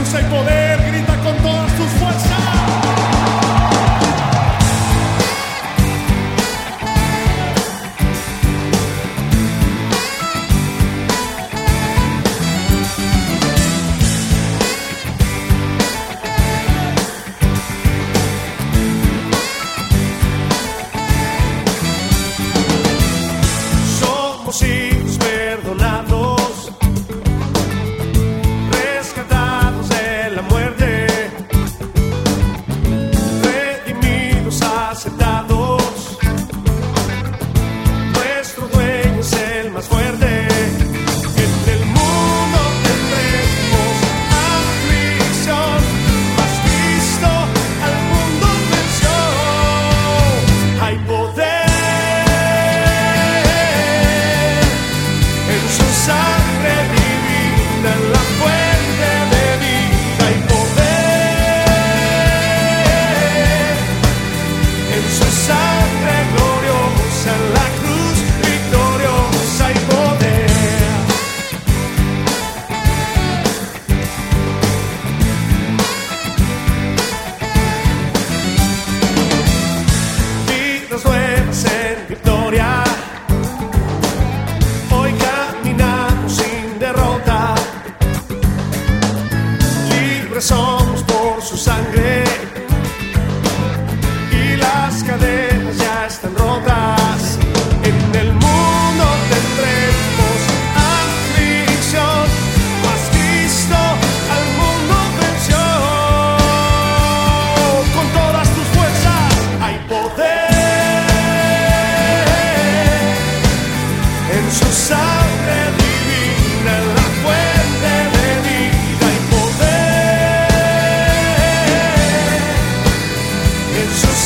Jesús hay poder, grita con todas tus fuerzas. Somos hijos perdonados.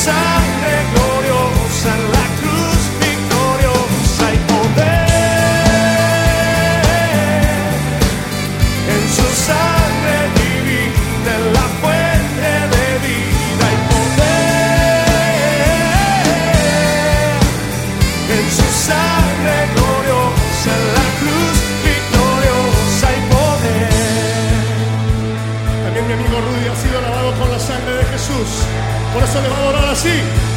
Sangre gloriosa en la cruz, victoria, hay poder. En su sangre divina, en la fuente de vida y poder. En su sangre gloriosa en la cruz, victoria, hay poder. También mi amigo Rudy ha sido lavado con la sangre de Jesús. Por eso le va a adorar así.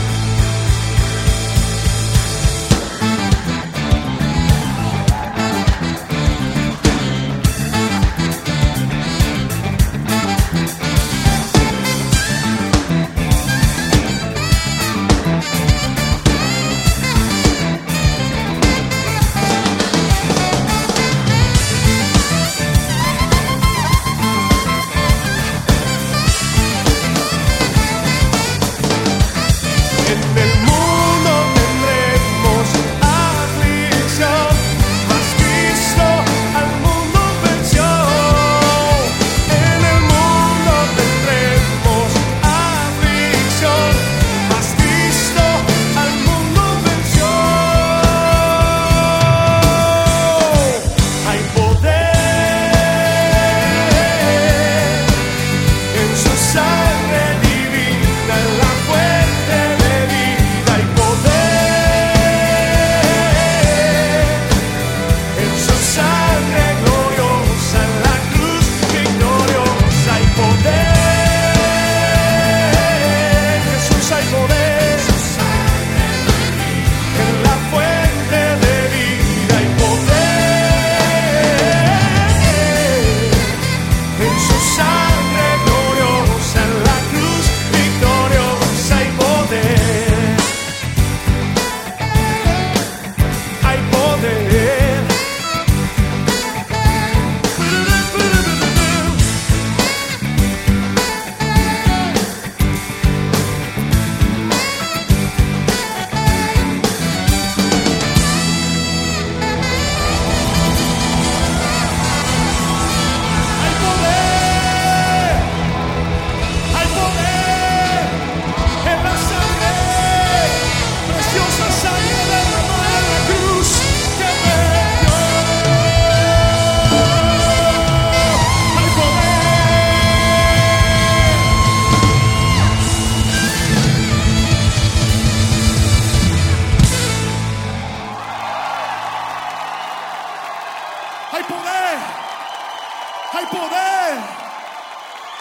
sorry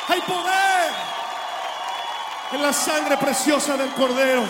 Hay poder en la sangre preciosa del Cordero.